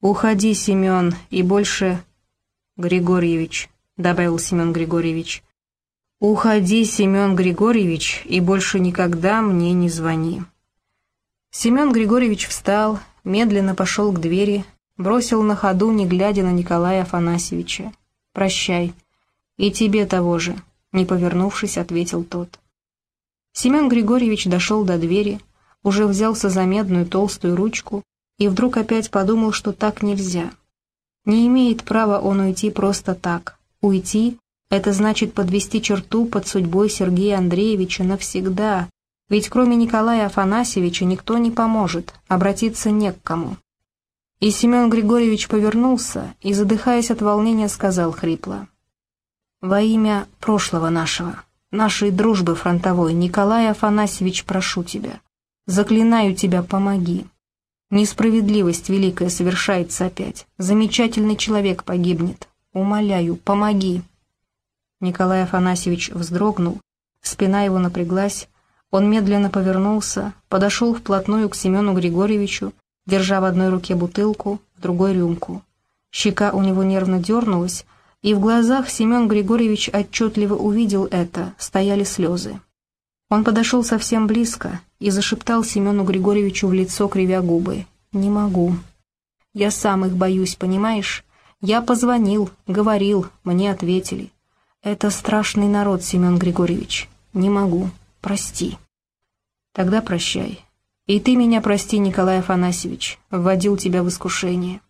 «Уходи, Семен, и больше...» «Григорьевич», — добавил Семен Григорьевич. «Уходи, Семен Григорьевич, и больше никогда мне не звони». Семен Григорьевич встал, медленно пошел к двери, бросил на ходу, не глядя на Николая Афанасьевича. «Прощай. И тебе того же», — не повернувшись, ответил тот. Семен Григорьевич дошел до двери, уже взялся за медную толстую ручку и вдруг опять подумал, что так нельзя. Не имеет права он уйти просто так. Уйти — это значит подвести черту под судьбой Сергея Андреевича навсегда, ведь кроме Николая Афанасьевича никто не поможет, обратиться не к кому. И Семен Григорьевич повернулся и, задыхаясь от волнения, сказал хрипло. «Во имя прошлого нашего, нашей дружбы фронтовой, Николай Афанасьевич, прошу тебя, заклинаю тебя, помоги. Несправедливость великая совершается опять, замечательный человек погибнет, умоляю, помоги». Николай Афанасьевич вздрогнул, спина его напряглась, он медленно повернулся, подошел вплотную к Семену Григорьевичу, держа в одной руке бутылку, в другой рюмку. Щека у него нервно дернулась, и в глазах Семен Григорьевич отчетливо увидел это, стояли слезы. Он подошел совсем близко и зашептал Семену Григорьевичу в лицо, кривя губы. «Не могу. Я сам их боюсь, понимаешь? Я позвонил, говорил, мне ответили. Это страшный народ, Семен Григорьевич. Не могу. Прости». «Тогда прощай. И ты меня прости, Николай Афанасьевич, вводил тебя в искушение».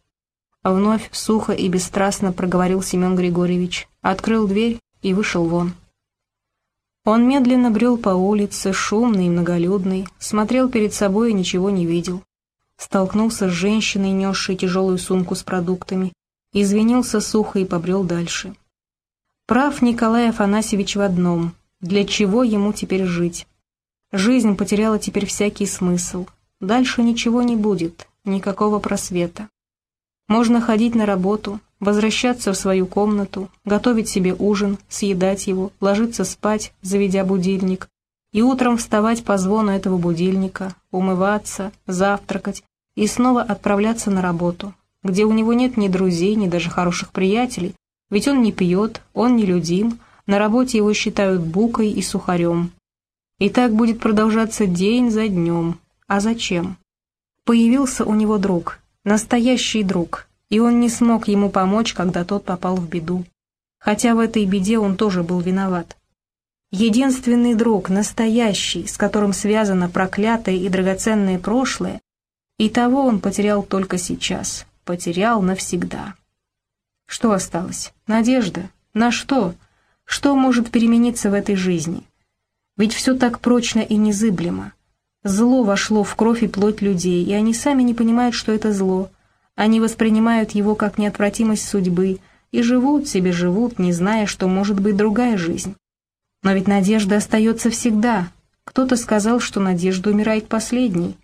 Вновь сухо и бесстрастно проговорил Семен Григорьевич, открыл дверь и вышел вон. Он медленно брел по улице, шумный и многолюдный, смотрел перед собой и ничего не видел. Столкнулся с женщиной, несшей тяжелую сумку с продуктами, извинился сухо и побрел дальше. Прав Николай Афанасьевич в одном, для чего ему теперь жить? Жизнь потеряла теперь всякий смысл. Дальше ничего не будет, никакого просвета. Можно ходить на работу, возвращаться в свою комнату, готовить себе ужин, съедать его, ложиться спать, заведя будильник, и утром вставать по звону этого будильника, умываться, завтракать и снова отправляться на работу, где у него нет ни друзей, ни даже хороших приятелей, ведь он не пьет, он не людим, на работе его считают букой и сухарем, и так будет продолжаться день за днем. А зачем? Появился у него друг, настоящий друг, и он не смог ему помочь, когда тот попал в беду. Хотя в этой беде он тоже был виноват. Единственный друг, настоящий, с которым связано проклятое и драгоценное прошлое, и того он потерял только сейчас, потерял навсегда. Что осталось? Надежда? На что? Что может перемениться в этой жизни? Ведь все так прочно и незыблемо. Зло вошло в кровь и плоть людей, и они сами не понимают, что это зло. Они воспринимают его как неотвратимость судьбы и живут себе живут, не зная, что может быть другая жизнь. Но ведь надежда остается всегда. Кто-то сказал, что надежда умирает последней.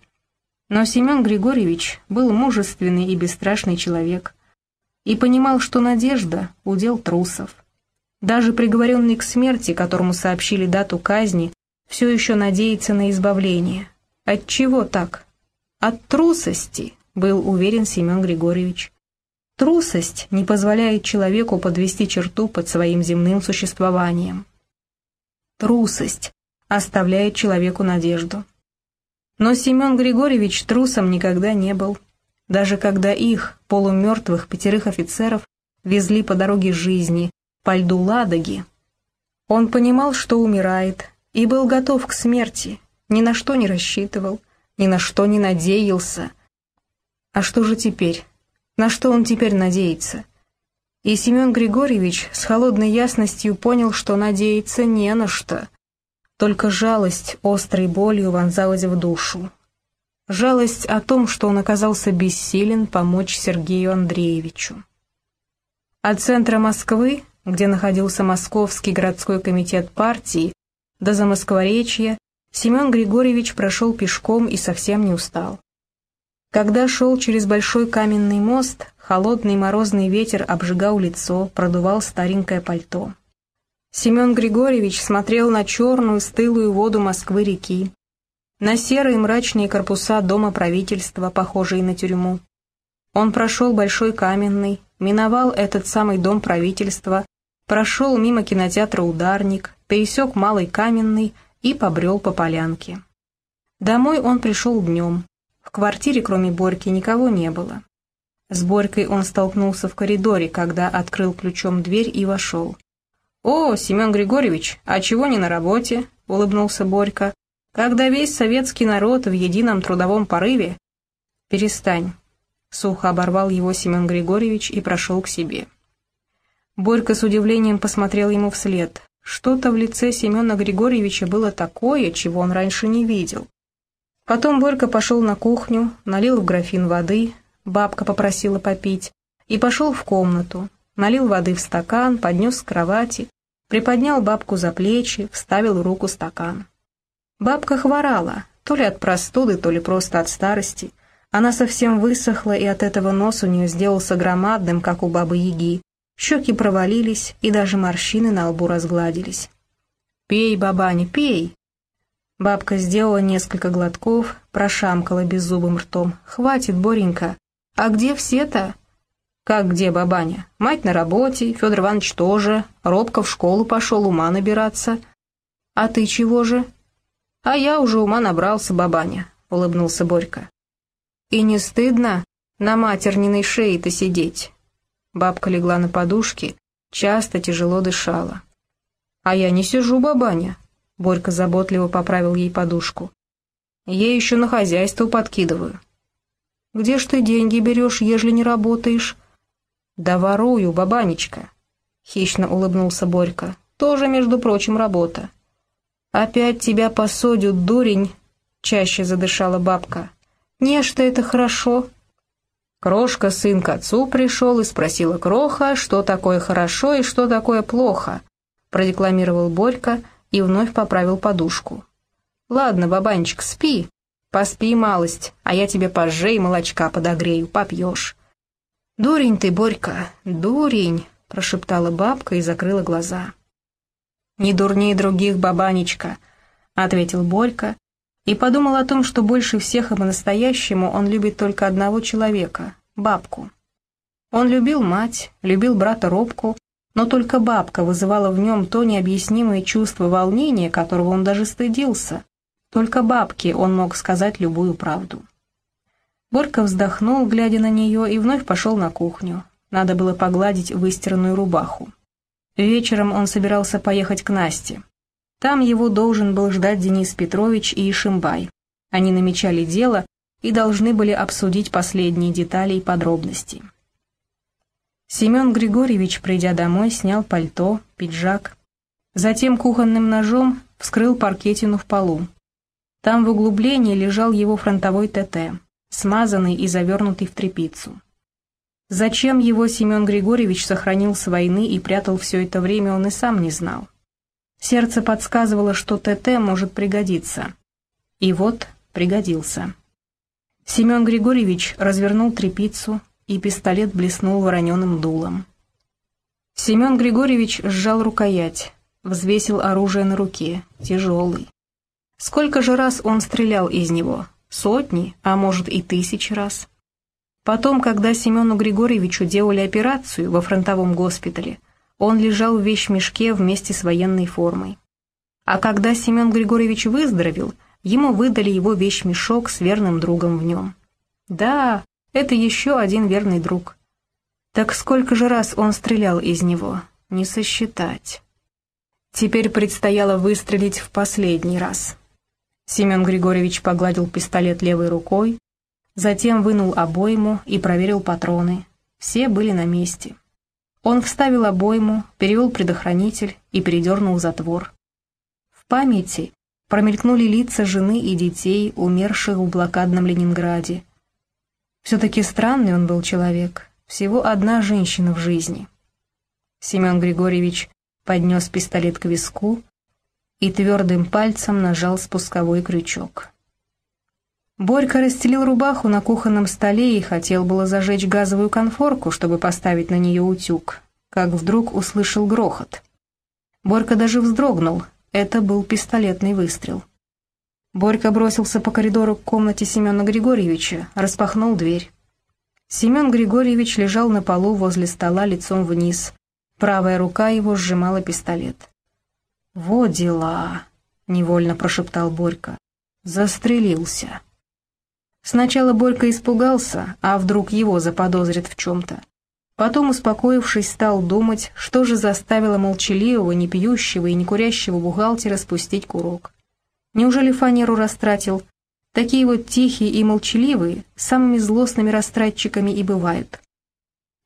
Но Семен Григорьевич был мужественный и бесстрашный человек и понимал, что надежда — удел трусов. Даже приговоренный к смерти, которому сообщили дату казни, все еще надеется на избавление. От чего так? От трусости, был уверен Семен Григорьевич. Трусость не позволяет человеку подвести черту под своим земным существованием. Трусость оставляет человеку надежду. Но Семен Григорьевич трусом никогда не был. Даже когда их, полумертвых пятерых офицеров, везли по дороге жизни, по льду Ладоги. Он понимал, что умирает, и был готов к смерти, ни на что не рассчитывал, ни на что не надеялся. А что же теперь? На что он теперь надеется? И Семен Григорьевич с холодной ясностью понял, что надеяться не на что. Только жалость острой болью вонзалась в душу. Жалость о том, что он оказался бессилен помочь Сергею Андреевичу. От центра Москвы где находился Московский городской комитет партии, до Замоскворечья, Семен Григорьевич прошел пешком и совсем не устал. Когда шел через большой каменный мост, холодный морозный ветер обжигал лицо, продувал старенькое пальто. Семен Григорьевич смотрел на черную стылую воду Москвы-реки, на серые мрачные корпуса дома правительства, похожие на тюрьму. Он прошел Большой Каменный, миновал этот самый дом правительства, прошел мимо кинотеатра «Ударник», пересек Малый Каменный и побрел по полянке. Домой он пришел днем. В квартире, кроме Борьки, никого не было. С Борькой он столкнулся в коридоре, когда открыл ключом дверь и вошел. «О, Семен Григорьевич, а чего не на работе?» — улыбнулся Борька. «Когда весь советский народ в едином трудовом порыве...» «Перестань», — сухо оборвал его Семен Григорьевич и прошел к себе. Борька с удивлением посмотрел ему вслед. Что-то в лице Семена Григорьевича было такое, чего он раньше не видел. Потом Борька пошел на кухню, налил в графин воды, бабка попросила попить, и пошел в комнату, налил воды в стакан, поднес к кровати, приподнял бабку за плечи, вставил в руку стакан. Бабка хворала, то ли от простуды, то ли просто от старости. Она совсем высохла, и от этого нос у нее сделался громадным, как у бабы-яги. Щеки провалились, и даже морщины на лбу разгладились. «Пей, бабаня, пей!» Бабка сделала несколько глотков, прошамкала беззубым ртом. «Хватит, Боренька! А где все-то?» «Как где, бабаня? Мать на работе, Федор Иванович тоже, Робко в школу пошел ума набираться. А ты чего же?» «А я уже ума набрался, бабаня», — улыбнулся Борька. «И не стыдно на матерниной шее-то сидеть?» Бабка легла на подушки, часто тяжело дышала. «А я не сижу, бабаня», — Борька заботливо поправил ей подушку. «Я еще на хозяйство подкидываю». «Где ж ты деньги берешь, ежели не работаешь?» «Да ворую, бабанечка», — хищно улыбнулся Борька. «Тоже, между прочим, работа». «Опять тебя посадят, дурень», — чаще задышала бабка. «Не, что это хорошо, Крошка сын к отцу пришел и спросила Кроха, что такое хорошо и что такое плохо. Продекламировал Борька и вновь поправил подушку. «Ладно, бабанчик, спи. Поспи малость, а я тебе позже и молочка подогрею, попьешь». «Дурень ты, Борька, дурень», — прошептала бабка и закрыла глаза. «Не дурнее других, бабанечка», — ответил Борька и подумал о том, что больше всех и по-настоящему он любит только одного человека — бабку. Он любил мать, любил брата Робку, но только бабка вызывала в нем то необъяснимое чувство волнения, которого он даже стыдился. Только бабке он мог сказать любую правду. Борька вздохнул, глядя на нее, и вновь пошел на кухню. Надо было погладить выстиранную рубаху. Вечером он собирался поехать к Насте. Там его должен был ждать Денис Петрович и Ишимбай. Они намечали дело и должны были обсудить последние детали и подробности. Семен Григорьевич, придя домой, снял пальто, пиджак. Затем кухонным ножом вскрыл паркетину в полу. Там в углублении лежал его фронтовой ТТ, смазанный и завернутый в тряпицу. Зачем его Семен Григорьевич сохранил с войны и прятал все это время, он и сам не знал. Сердце подсказывало, что ТТ может пригодиться. И вот пригодился. Семен Григорьевич развернул трепицу, и пистолет блеснул вороненым дулом. Семен Григорьевич сжал рукоять, взвесил оружие на руке, тяжелый. Сколько же раз он стрелял из него? Сотни, а может и тысячи раз. Потом, когда Семену Григорьевичу делали операцию во фронтовом госпитале, он лежал в вещмешке вместе с военной формой. А когда Семен Григорьевич выздоровел, ему выдали его вещмешок с верным другом в нем. Да, это еще один верный друг. Так сколько же раз он стрелял из него, не сосчитать. Теперь предстояло выстрелить в последний раз. Семен Григорьевич погладил пистолет левой рукой, затем вынул обойму и проверил патроны. Все были на месте. Он вставил обойму, перевел предохранитель и передернул затвор. В памяти промелькнули лица жены и детей, умерших в блокадном Ленинграде. Все-таки странный он был человек, всего одна женщина в жизни. Семен Григорьевич поднес пистолет к виску и твердым пальцем нажал спусковой крючок. Борька расстелил рубаху на кухонном столе и хотел было зажечь газовую конфорку, чтобы поставить на нее утюг, как вдруг услышал грохот. Борька даже вздрогнул, это был пистолетный выстрел. Борька бросился по коридору к комнате Семена Григорьевича, распахнул дверь. Семен Григорьевич лежал на полу возле стола лицом вниз. Правая рука его сжимала пистолет. «Во дела!» — невольно прошептал Борька. «Застрелился». Сначала Борька испугался, а вдруг его заподозрят в чем-то. Потом, успокоившись, стал думать, что же заставило молчаливого, не пьющего и не курящего бухгалтера спустить курок. Неужели фанеру растратил? Такие вот тихие и молчаливые, самыми злостными растратчиками и бывают.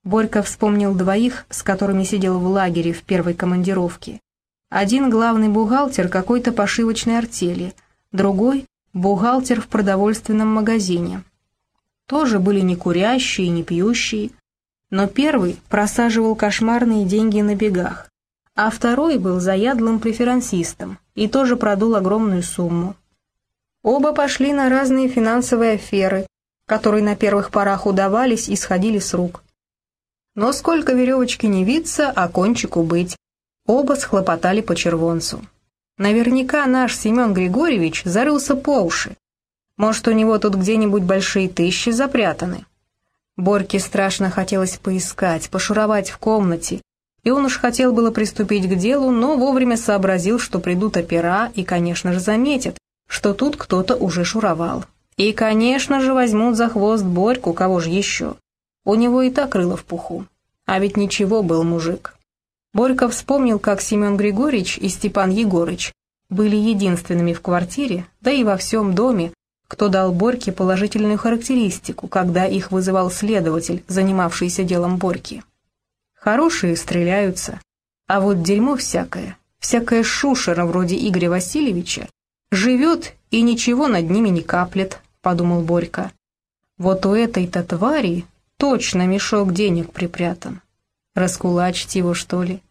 Борька вспомнил двоих, с которыми сидел в лагере в первой командировке. Один главный бухгалтер какой-то пошивочной артели, другой — бухгалтер в продовольственном магазине. Тоже были не курящие, не пьющие, но первый просаживал кошмарные деньги на бегах, а второй был заядлым преферансистом и тоже продул огромную сумму. Оба пошли на разные финансовые аферы, которые на первых порах удавались и сходили с рук. Но сколько веревочки не виться, а кончику быть. Оба схлопотали по червонцу. Наверняка наш Семен Григорьевич зарылся по уши. Может, у него тут где-нибудь большие тысячи запрятаны. Борьке страшно хотелось поискать, пошуровать в комнате, и он уж хотел было приступить к делу, но вовремя сообразил, что придут опера и, конечно же, заметят, что тут кто-то уже шуровал. И, конечно же, возьмут за хвост Борьку, кого же еще. У него и так рыло в пуху. А ведь ничего был мужик. Борька вспомнил, как Семен Григорьевич и Степан Егорыч были единственными в квартире, да и во всем доме, кто дал Борьке положительную характеристику, когда их вызывал следователь, занимавшийся делом Борьки. Хорошие стреляются, а вот дерьмо всякое, всякая шушера вроде Игоря Васильевича, живет и ничего над ними не каплет, подумал Борька. Вот у этой-то твари точно мешок денег припрятан. Раскулачить его, что ли?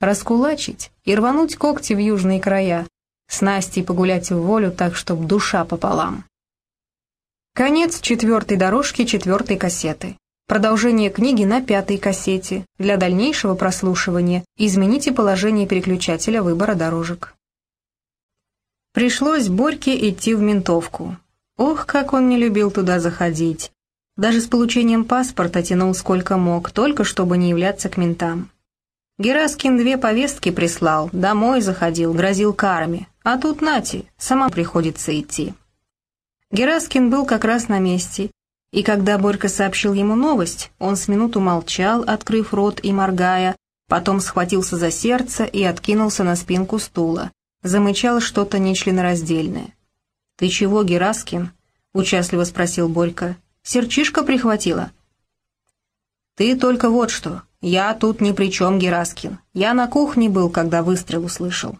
Раскулачить и рвануть когти в южные края, с Настей погулять в волю так, чтоб душа пополам. Конец четвертой дорожки четвертой кассеты. Продолжение книги на пятой кассете. Для дальнейшего прослушивания измените положение переключателя выбора дорожек. Пришлось Борьке идти в ментовку. Ох, как он не любил туда заходить. Даже с получением паспорта тянул сколько мог, только чтобы не являться к ментам. Гераскин две повестки прислал, домой заходил, грозил карами. А тут нати, сама приходится идти. Гераскин был как раз на месте, и когда Борька сообщил ему новость, он с минуту молчал, открыв рот и моргая, потом схватился за сердце и откинулся на спинку стула. Замычал что-то нечленораздельное. «Ты чего, Гераскин?» — участливо спросил Борька. «Серчишка прихватила?» «Ты только вот что. Я тут ни при чем, Гераскин. Я на кухне был, когда выстрел услышал».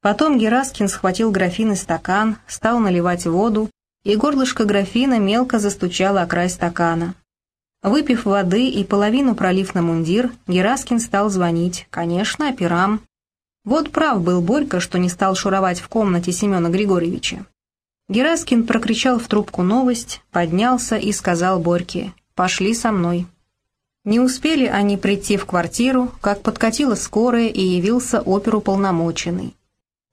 Потом Гераскин схватил графин и стакан, стал наливать воду, и горлышко графина мелко застучало о край стакана. Выпив воды и половину пролив на мундир, Гераскин стал звонить, конечно, операм. Вот прав был Борька, что не стал шуровать в комнате Семена Григорьевича. Гераскин прокричал в трубку новость, поднялся и сказал Борьке «Пошли со мной». Не успели они прийти в квартиру, как подкатила скорая и явился оперуполномоченный.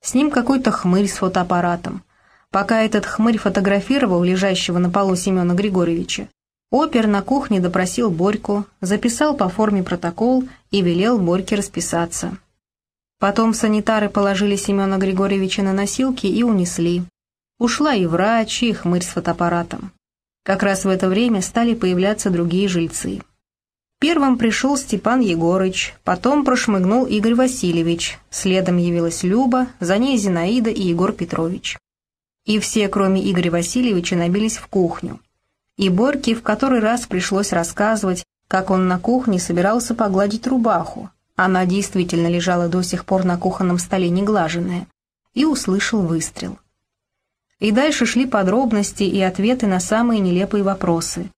С ним какой-то хмырь с фотоаппаратом. Пока этот хмырь фотографировал лежащего на полу Семена Григорьевича, опер на кухне допросил Борьку, записал по форме протокол и велел Борьке расписаться. Потом санитары положили Семена Григорьевича на носилки и унесли. Ушла и врач, и хмырь с фотоаппаратом. Как раз в это время стали появляться другие жильцы. Первым пришел Степан Егорыч, потом прошмыгнул Игорь Васильевич, следом явилась Люба, за ней Зинаида и Егор Петрович. И все, кроме Игоря Васильевича, набились в кухню. И Борьке в который раз пришлось рассказывать, как он на кухне собирался погладить рубаху. Она действительно лежала до сих пор на кухонном столе неглаженная. И услышал выстрел. И дальше шли подробности и ответы на самые нелепые вопросы.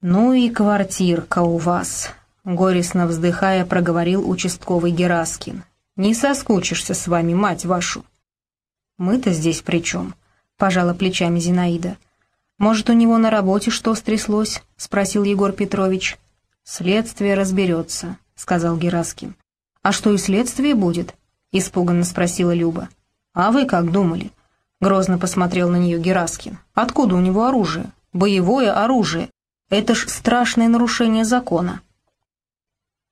«Ну и квартирка у вас», — горестно вздыхая проговорил участковый Гераскин. «Не соскучишься с вами, мать вашу». «Мы-то здесь при чем?» — пожала плечами Зинаида. «Может, у него на работе что стряслось?» — спросил Егор Петрович. «Следствие разберется», — сказал Гераскин. «А что и следствие будет?» — испуганно спросила Люба. «А вы как думали?» — грозно посмотрел на нее Гераскин. «Откуда у него оружие? Боевое оружие. Это ж страшное нарушение закона.